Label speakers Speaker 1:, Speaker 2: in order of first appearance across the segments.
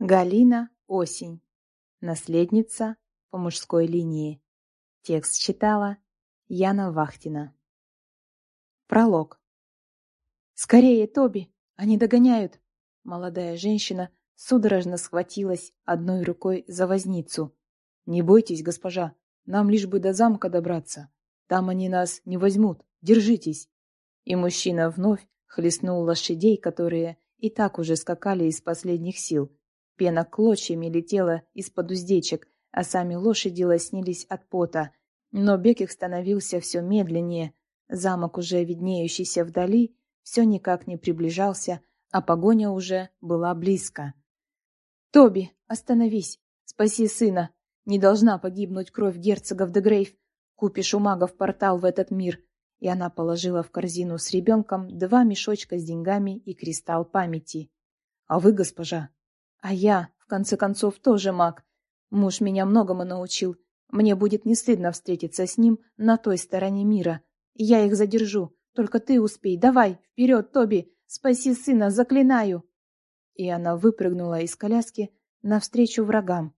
Speaker 1: Галина Осень. Наследница по мужской линии. Текст читала Яна Вахтина. Пролог. «Скорее, Тоби! Они догоняют!» Молодая женщина судорожно схватилась одной рукой за возницу. «Не бойтесь, госпожа, нам лишь бы до замка добраться. Там они нас не возьмут. Держитесь!» И мужчина вновь хлестнул лошадей, которые и так уже скакали из последних сил. Пена клочьями летела из-под уздечек, а сами лошади лоснились от пота. Но бег их становился все медленнее. Замок, уже виднеющийся вдали, все никак не приближался, а погоня уже была близко. «Тоби, остановись! Спаси сына! Не должна погибнуть кровь герцогов де Грейв! Купишь у магов портал в этот мир!» и она положила в корзину с ребенком два мешочка с деньгами и кристалл памяти. «А вы, госпожа?» «А я, в конце концов, тоже маг. Муж меня многому научил. Мне будет не стыдно встретиться с ним на той стороне мира. Я их задержу. Только ты успей. Давай, вперед, Тоби! Спаси сына, заклинаю!» И она выпрыгнула из коляски навстречу врагам.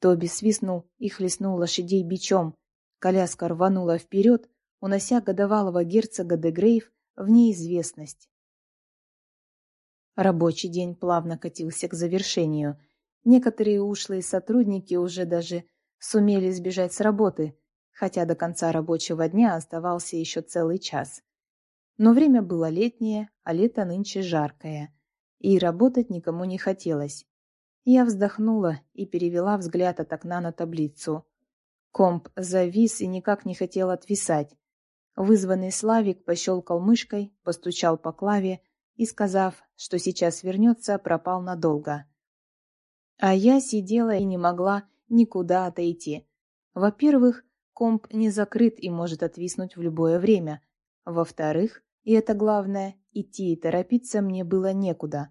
Speaker 1: Тоби свистнул и хлестнул лошадей бичом. Коляска рванула вперед, унося годовалого герцога де Грейв в неизвестность. Рабочий день плавно катился к завершению. Некоторые ушлые сотрудники уже даже сумели сбежать с работы, хотя до конца рабочего дня оставался еще целый час. Но время было летнее, а лето нынче жаркое, и работать никому не хотелось. Я вздохнула и перевела взгляд от окна на таблицу. Комп завис и никак не хотел отвисать. Вызванный Славик пощелкал мышкой, постучал по клаве и, сказав, что сейчас вернется, пропал надолго. А я сидела и не могла никуда отойти. Во-первых, комп не закрыт и может отвиснуть в любое время. Во-вторых, и это главное, идти и торопиться мне было некуда.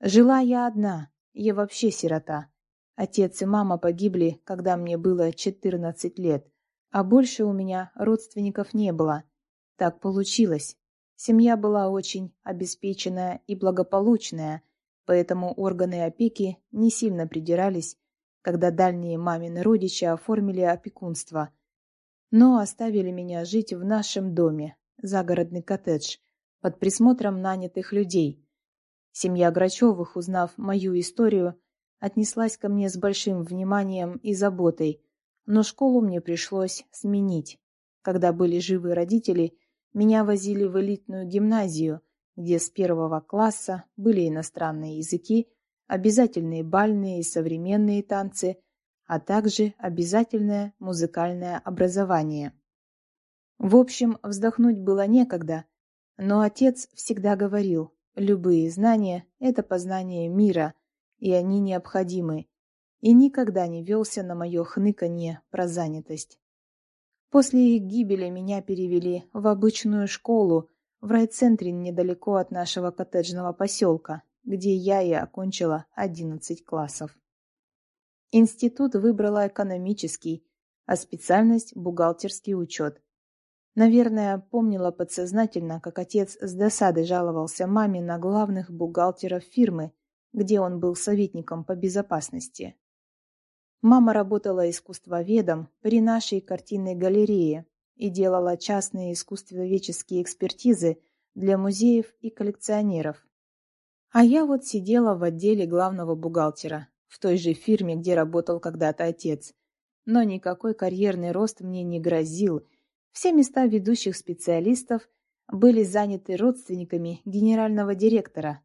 Speaker 1: Жила я одна, я вообще сирота. Отец и мама погибли, когда мне было 14 лет а больше у меня родственников не было. Так получилось. Семья была очень обеспеченная и благополучная, поэтому органы опеки не сильно придирались, когда дальние мамины родичи оформили опекунство. Но оставили меня жить в нашем доме, загородный коттедж, под присмотром нанятых людей. Семья Грачевых, узнав мою историю, отнеслась ко мне с большим вниманием и заботой – но школу мне пришлось сменить. Когда были живы родители, меня возили в элитную гимназию, где с первого класса были иностранные языки, обязательные бальные и современные танцы, а также обязательное музыкальное образование. В общем, вздохнуть было некогда, но отец всегда говорил, любые знания – это познание мира, и они необходимы, и никогда не велся на мое хныканье про занятость. После их гибели меня перевели в обычную школу в райцентре недалеко от нашего коттеджного поселка, где я и окончила одиннадцать классов. Институт выбрала экономический, а специальность – бухгалтерский учет. Наверное, помнила подсознательно, как отец с досады жаловался маме на главных бухгалтеров фирмы, где он был советником по безопасности. Мама работала искусствоведом при нашей картинной галерее и делала частные искусствоведческие экспертизы для музеев и коллекционеров. А я вот сидела в отделе главного бухгалтера, в той же фирме, где работал когда-то отец. Но никакой карьерный рост мне не грозил. Все места ведущих специалистов были заняты родственниками генерального директора.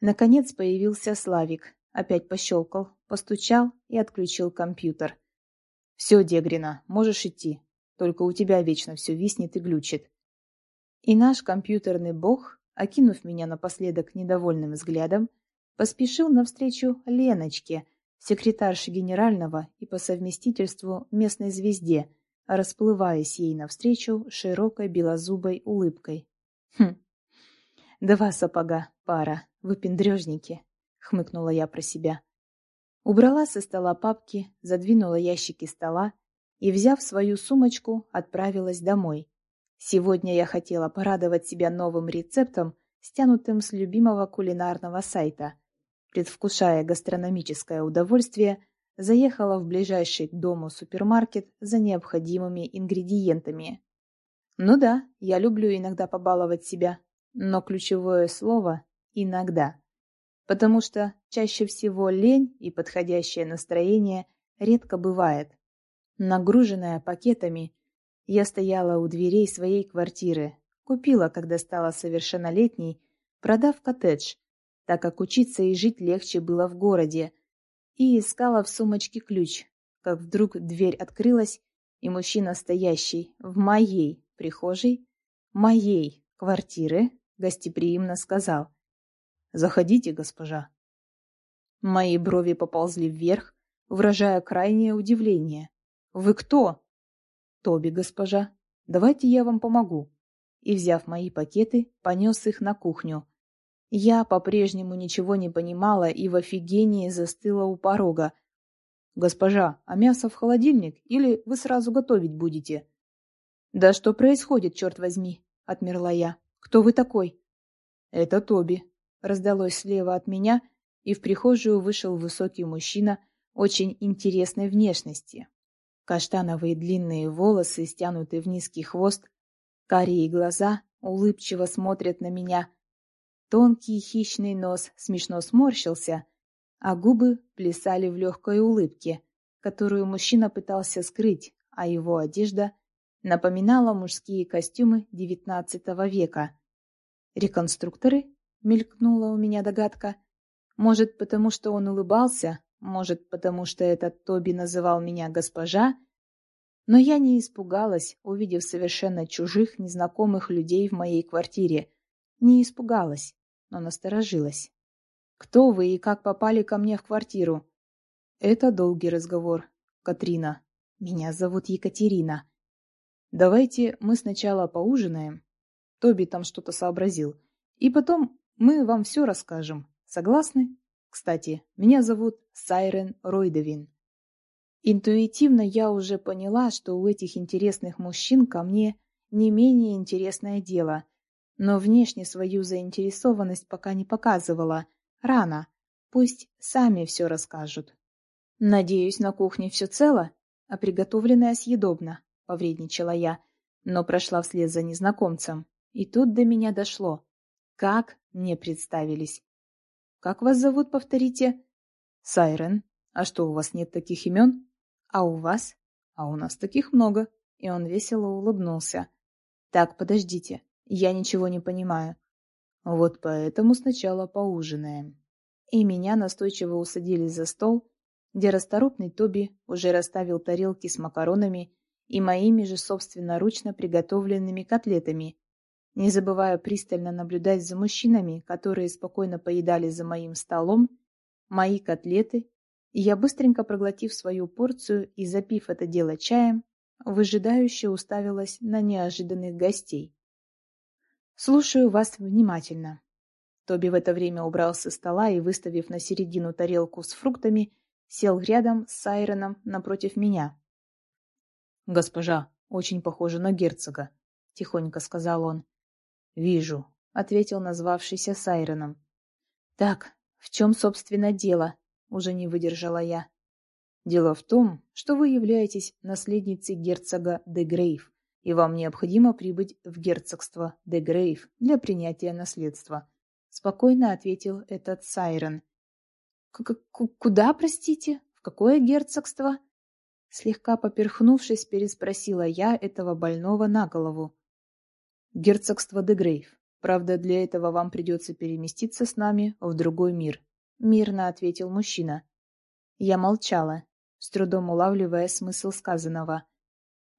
Speaker 1: Наконец появился Славик, опять пощелкал, постучал и отключил компьютер. «Все, Дегрина, можешь идти. Только у тебя вечно все виснет и глючит». И наш компьютерный бог, окинув меня напоследок недовольным взглядом, поспешил навстречу Леночке, секретарше генерального и по совместительству местной звезде, расплываясь ей навстречу широкой белозубой улыбкой. «Хм, два сапога, пара, выпендрежники», — хмыкнула я про себя. Убрала со стола папки, задвинула ящики стола и, взяв свою сумочку, отправилась домой. Сегодня я хотела порадовать себя новым рецептом, стянутым с любимого кулинарного сайта. предвкушая гастрономическое удовольствие, заехала в ближайший к дому супермаркет за необходимыми ингредиентами. Ну да, я люблю иногда побаловать себя, но ключевое слово «иногда». Потому что чаще всего лень и подходящее настроение редко бывает. Нагруженная пакетами, я стояла у дверей своей квартиры, купила, когда стала совершеннолетней, продав коттедж, так как учиться и жить легче было в городе, и искала в сумочке ключ, как вдруг дверь открылась, и мужчина, стоящий в моей прихожей, моей квартиры, гостеприимно сказал «Заходите, госпожа». Мои брови поползли вверх, выражая крайнее удивление. «Вы кто?» «Тоби, госпожа. Давайте я вам помогу». И, взяв мои пакеты, понес их на кухню, я по-прежнему ничего не понимала и в офигении застыла у порога. «Госпожа, а мясо в холодильник или вы сразу готовить будете?» «Да что происходит, черт возьми?» — отмерла я. «Кто вы такой?» «Это Тоби», — раздалось слева от меня, и в прихожую вышел высокий мужчина очень интересной внешности. Каштановые длинные волосы, стянутые в низкий хвост, карие глаза улыбчиво смотрят на меня — Тонкий хищный нос смешно сморщился, а губы плясали в легкой улыбке, которую мужчина пытался скрыть, а его одежда напоминала мужские костюмы XIX века. «Реконструкторы?» — мелькнула у меня догадка. «Может, потому что он улыбался, может, потому что этот Тоби называл меня госпожа?» Но я не испугалась, увидев совершенно чужих, незнакомых людей в моей квартире. Не испугалась но насторожилась. «Кто вы и как попали ко мне в квартиру?» «Это долгий разговор. Катрина. Меня зовут Екатерина. Давайте мы сначала поужинаем. Тоби там что-то сообразил. И потом мы вам все расскажем. Согласны? Кстати, меня зовут Сайрен Ройдовин. Интуитивно я уже поняла, что у этих интересных мужчин ко мне не менее интересное дело, но внешне свою заинтересованность пока не показывала. Рано. Пусть сами все расскажут. «Надеюсь, на кухне все цело, а приготовленное съедобно», — повредничала я, но прошла вслед за незнакомцем. И тут до меня дошло. Как мне представились. «Как вас зовут, повторите?» «Сайрен. А что, у вас нет таких имен?» «А у вас?» «А у нас таких много». И он весело улыбнулся. «Так, подождите. Я ничего не понимаю. Вот поэтому сначала поужинаем. И меня настойчиво усадили за стол, где расторопный Тоби уже расставил тарелки с макаронами и моими же собственноручно приготовленными котлетами, не забывая пристально наблюдать за мужчинами, которые спокойно поедали за моим столом мои котлеты, и я, быстренько проглотив свою порцию и запив это дело чаем, выжидающе уставилась на неожиданных гостей. «Слушаю вас внимательно». Тоби в это время убрал со стола и, выставив на середину тарелку с фруктами, сел рядом с Сайроном напротив меня. «Госпожа, очень похожа на герцога», — тихонько сказал он. «Вижу», — ответил назвавшийся Сайроном. «Так, в чем, собственно, дело?» — уже не выдержала я. «Дело в том, что вы являетесь наследницей герцога де Грейв и вам необходимо прибыть в герцогство де Грейв для принятия наследства», — спокойно ответил этот Сайрон. «Куда, простите? В какое герцогство?» Слегка поперхнувшись, переспросила я этого больного на голову. «Герцогство де Грейв. Правда, для этого вам придется переместиться с нами в другой мир», — мирно ответил мужчина. Я молчала, с трудом улавливая смысл сказанного.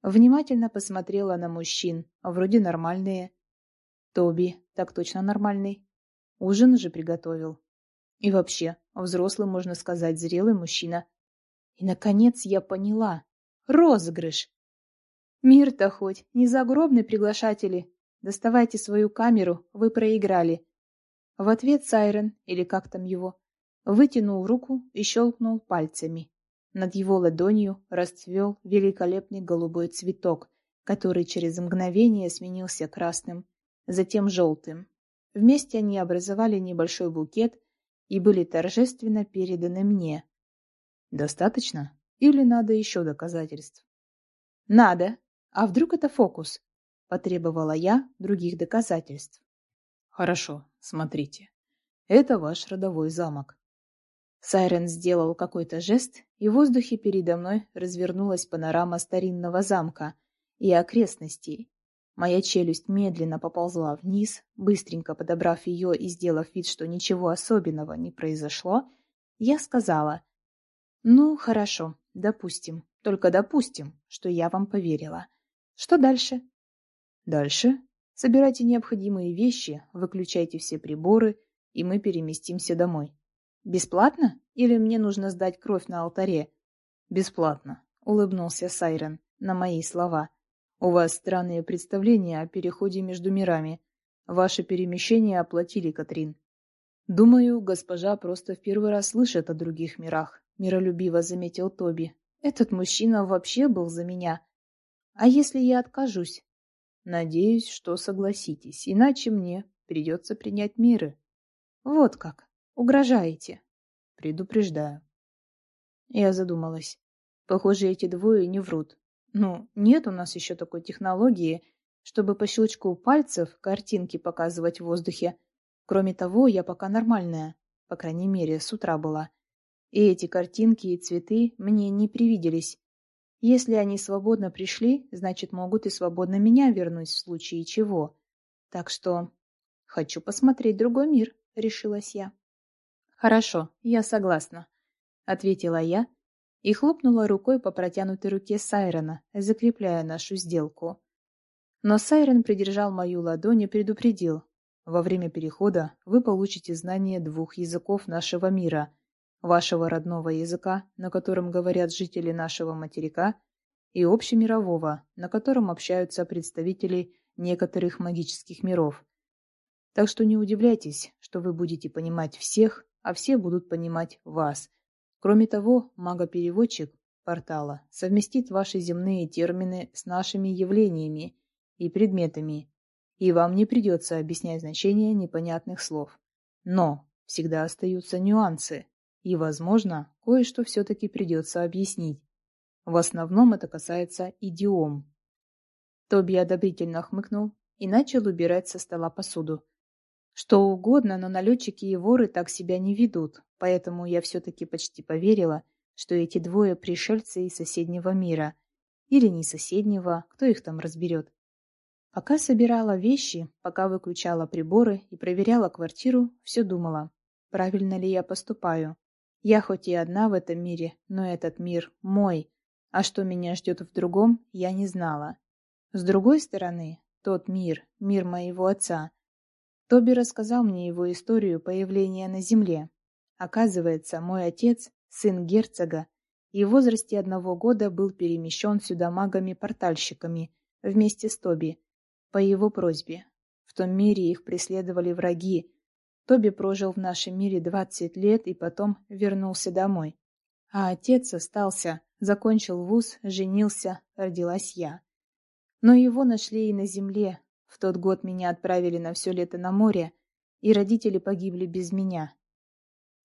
Speaker 1: Внимательно посмотрела на мужчин, вроде нормальные. Тоби, так точно нормальный. Ужин уже приготовил. И вообще, взрослый, можно сказать, зрелый мужчина. И, наконец, я поняла. Розыгрыш! Мир-то хоть, не загробный приглашатели. Доставайте свою камеру, вы проиграли. В ответ Сайрен, или как там его, вытянул руку и щелкнул пальцами. Над его ладонью расцвел великолепный голубой цветок, который через мгновение сменился красным, затем желтым. Вместе они образовали небольшой букет, и были торжественно переданы мне. Достаточно? Или надо еще доказательств? Надо. А вдруг это фокус? Потребовала я других доказательств. Хорошо, смотрите. Это ваш родовой замок. Сайрен сделал какой-то жест, и в воздухе передо мной развернулась панорама старинного замка и окрестностей. Моя челюсть медленно поползла вниз, быстренько подобрав ее и сделав вид, что ничего особенного не произошло, я сказала, «Ну, хорошо, допустим, только допустим, что я вам поверила. Что дальше?» «Дальше собирайте необходимые вещи, выключайте все приборы, и мы переместимся домой». «Бесплатно? Или мне нужно сдать кровь на алтаре?» «Бесплатно», — улыбнулся Сайрен на мои слова. «У вас странные представления о переходе между мирами. Ваше перемещение оплатили, Катрин». «Думаю, госпожа просто в первый раз слышит о других мирах», — миролюбиво заметил Тоби. «Этот мужчина вообще был за меня. А если я откажусь?» «Надеюсь, что согласитесь, иначе мне придется принять меры». «Вот как». Угрожаете. Предупреждаю. Я задумалась. Похоже, эти двое не врут. Ну, нет у нас еще такой технологии, чтобы по щелчку пальцев картинки показывать в воздухе. Кроме того, я пока нормальная. По крайней мере, с утра была. И эти картинки и цветы мне не привиделись. Если они свободно пришли, значит, могут и свободно меня вернуть в случае чего. Так что хочу посмотреть другой мир, решилась я. «Хорошо, я согласна», — ответила я и хлопнула рукой по протянутой руке Сайрона, закрепляя нашу сделку. Но Сайрон придержал мою ладонь и предупредил. «Во время перехода вы получите знание двух языков нашего мира, вашего родного языка, на котором говорят жители нашего материка, и общемирового, на котором общаются представители некоторых магических миров. Так что не удивляйтесь, что вы будете понимать всех, а все будут понимать вас. Кроме того, магопереводчик портала совместит ваши земные термины с нашими явлениями и предметами, и вам не придется объяснять значение непонятных слов. Но всегда остаются нюансы, и, возможно, кое-что все-таки придется объяснить. В основном это касается идиом. Тоби одобрительно хмыкнул и начал убирать со стола посуду. Что угодно, но налетчики и воры так себя не ведут, поэтому я все-таки почти поверила, что эти двое пришельцы из соседнего мира. Или не соседнего, кто их там разберет. Пока собирала вещи, пока выключала приборы и проверяла квартиру, все думала, правильно ли я поступаю. Я хоть и одна в этом мире, но этот мир мой, а что меня ждет в другом, я не знала. С другой стороны, тот мир, мир моего отца, Тоби рассказал мне его историю появления на Земле. Оказывается, мой отец, сын герцога, и в возрасте одного года был перемещен сюда магами-портальщиками вместе с Тоби, по его просьбе. В том мире их преследовали враги. Тоби прожил в нашем мире двадцать лет и потом вернулся домой. А отец остался, закончил вуз, женился, родилась я. Но его нашли и на земле, в тот год меня отправили на все лето на море, и родители погибли без меня.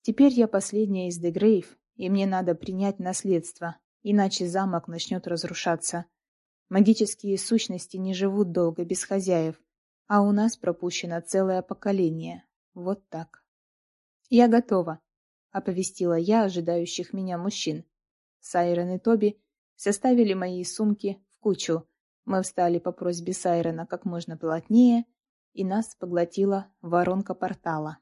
Speaker 1: Теперь я последняя из Дегрейв, и мне надо принять наследство, иначе замок начнет разрушаться. Магические сущности не живут долго без хозяев, а у нас пропущено целое поколение. Вот так. «Я готова», — оповестила я ожидающих меня мужчин. Сайрон и Тоби составили мои сумки в кучу, мы встали по просьбе Сайрена как можно плотнее, и нас поглотила воронка портала.